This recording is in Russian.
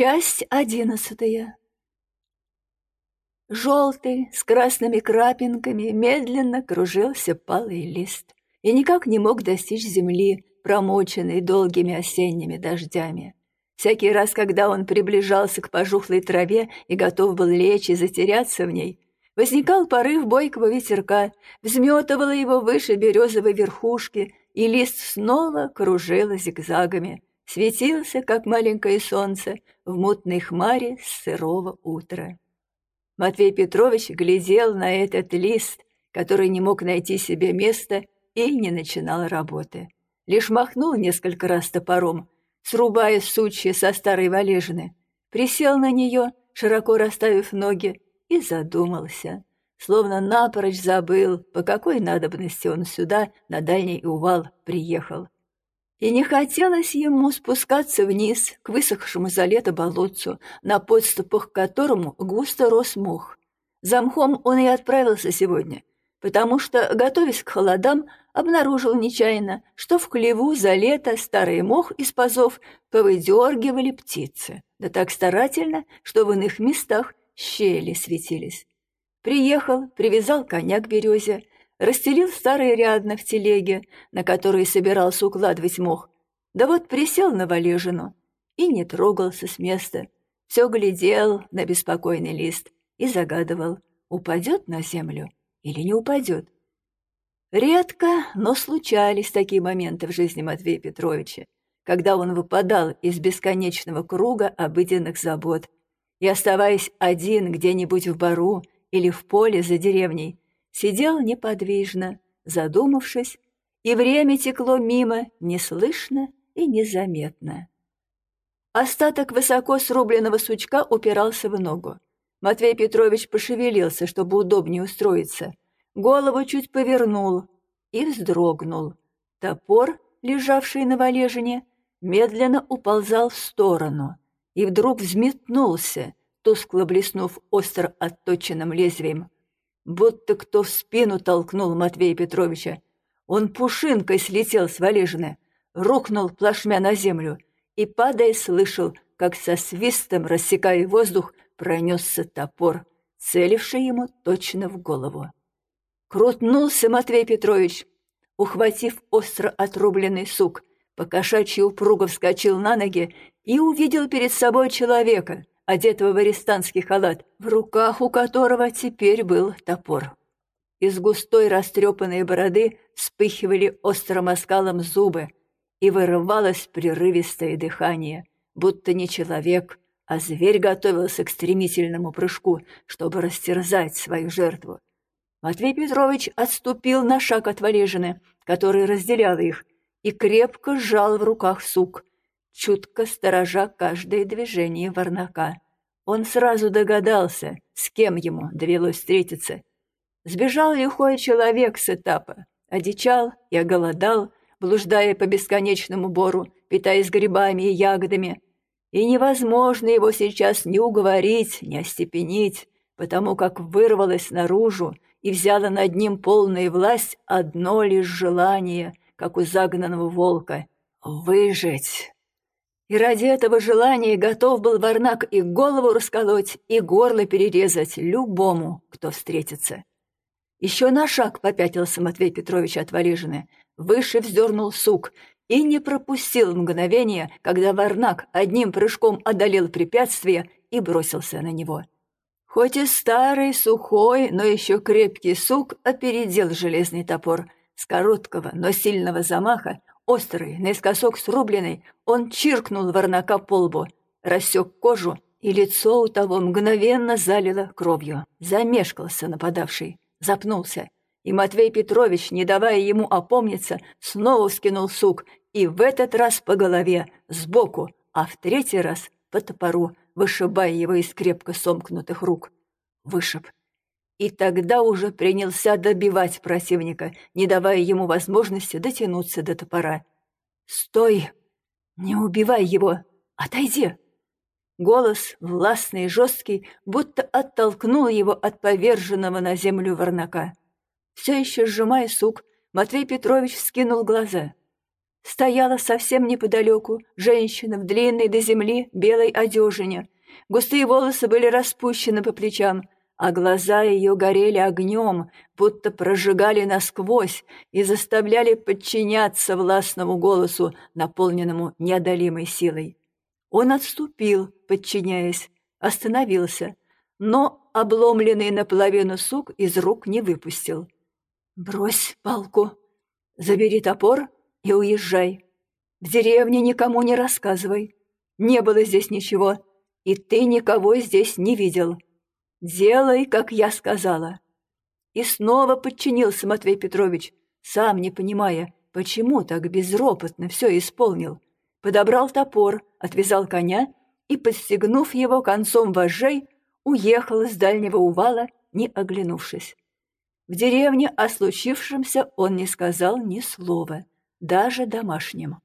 Часть одиннадцатая. Желтый, с красными крапинками, медленно кружился палый лист и никак не мог достичь земли, промоченной долгими осенними дождями. Всякий раз, когда он приближался к пожухлой траве и готов был лечь и затеряться в ней, возникал порыв бойкого ветерка, взметывало его выше березовой верхушки, и лист снова кружил зигзагами, светился, как маленькое солнце, в мутной хмаре сырого утра. Матвей Петрович глядел на этот лист, который не мог найти себе места и не начинал работы. Лишь махнул несколько раз топором, срубая сучья со старой валежины, присел на нее, широко расставив ноги, и задумался, словно напрочь забыл, по какой надобности он сюда, на дальний увал, приехал. И не хотелось ему спускаться вниз к высохшему за лето болотцу, на подступах к которому густо рос мох. За мхом он и отправился сегодня, потому что, готовясь к холодам, обнаружил нечаянно, что в хлеву за лето старый мох из пазов повыдергивали птицы, да так старательно, что в иных местах щели светились. Приехал, привязал коня к березе, расстелил старые рядно в телеге, на которые собирался укладывать мох, да вот присел на валежину и не трогался с места, все глядел на беспокойный лист и загадывал, упадет на землю или не упадет. Редко, но случались такие моменты в жизни Матвея Петровича, когда он выпадал из бесконечного круга обыденных забот. И, оставаясь один где-нибудь в бару или в поле за деревней, сидел неподвижно, задумавшись, и время текло мимо неслышно и незаметно. Остаток высоко срубленного сучка упирался в ногу. Матвей Петрович пошевелился, чтобы удобнее устроиться. Голову чуть повернул и вздрогнул. Топор, лежавший на валежине, медленно уползал в сторону и вдруг взметнулся, тускло блеснув остро отточенным лезвием будто кто в спину толкнул Матвея Петровича. Он пушинкой слетел с валежины, рухнул плашмя на землю и, падая, слышал, как со свистом, рассекая воздух, пронесся топор, целивший ему точно в голову. Крутнулся Матвей Петрович, ухватив остро отрубленный сук, покошачьи упруго вскочил на ноги и увидел перед собой человека — одетого в арестантский халат, в руках у которого теперь был топор. Из густой растрепанной бороды вспыхивали острым оскалом зубы, и вырывалось прерывистое дыхание, будто не человек, а зверь готовился к стремительному прыжку, чтобы растерзать свою жертву. Матвей Петрович отступил на шаг от Валежины, который разделял их, и крепко сжал в руках сук, чутко сторожа каждое движение Варнака. Он сразу догадался, с кем ему довелось встретиться. Сбежал лихой человек с этапа, одичал и оголодал, блуждая по бесконечному бору, питаясь грибами и ягодами. И невозможно его сейчас ни уговорить, ни остепенить, потому как вырвалось наружу и взяло над ним полную власть одно лишь желание, как у загнанного волка — выжить. И ради этого желания готов был Варнак и голову расколоть, и горло перерезать любому, кто встретится. Еще на шаг попятился Матвей Петрович от Валежины, выше вздернул сук и не пропустил мгновения, когда Варнак одним прыжком одолел препятствие и бросился на него. Хоть и старый, сухой, но еще крепкий сук опередил железный топор. С короткого, но сильного замаха Острый, наискосок срубленный, он чиркнул Варнака по лбу, рассек кожу, и лицо у того мгновенно залило кровью. Замешкался нападавший, запнулся, и Матвей Петрович, не давая ему опомниться, снова скинул сук, и в этот раз по голове, сбоку, а в третий раз по топору, вышибая его из крепко сомкнутых рук. Вышиб, и тогда уже принялся добивать противника, не давая ему возможности дотянуться до топора. «Стой! Не убивай его! Отойди!» Голос, властный и жесткий, будто оттолкнул его от поверженного на землю ворнака. Все еще сжимая сук, Матвей Петрович вскинул глаза. Стояла совсем неподалеку женщина в длинной до земли белой одежине. Густые волосы были распущены по плечам, а глаза ее горели огнем, будто прожигали насквозь и заставляли подчиняться властному голосу, наполненному неодолимой силой. Он отступил, подчиняясь, остановился, но обломленный наполовину сук из рук не выпустил. «Брось палку, забери топор и уезжай. В деревне никому не рассказывай. Не было здесь ничего, и ты никого здесь не видел. Делай, как я сказала». И снова подчинился Матвей Петрович, сам не понимая, почему так безропотно все исполнил. Подобрал топор, отвязал коня и, подстегнув его концом вожжей, уехал из дальнего увала, не оглянувшись. В деревне о случившемся он не сказал ни слова, даже домашним.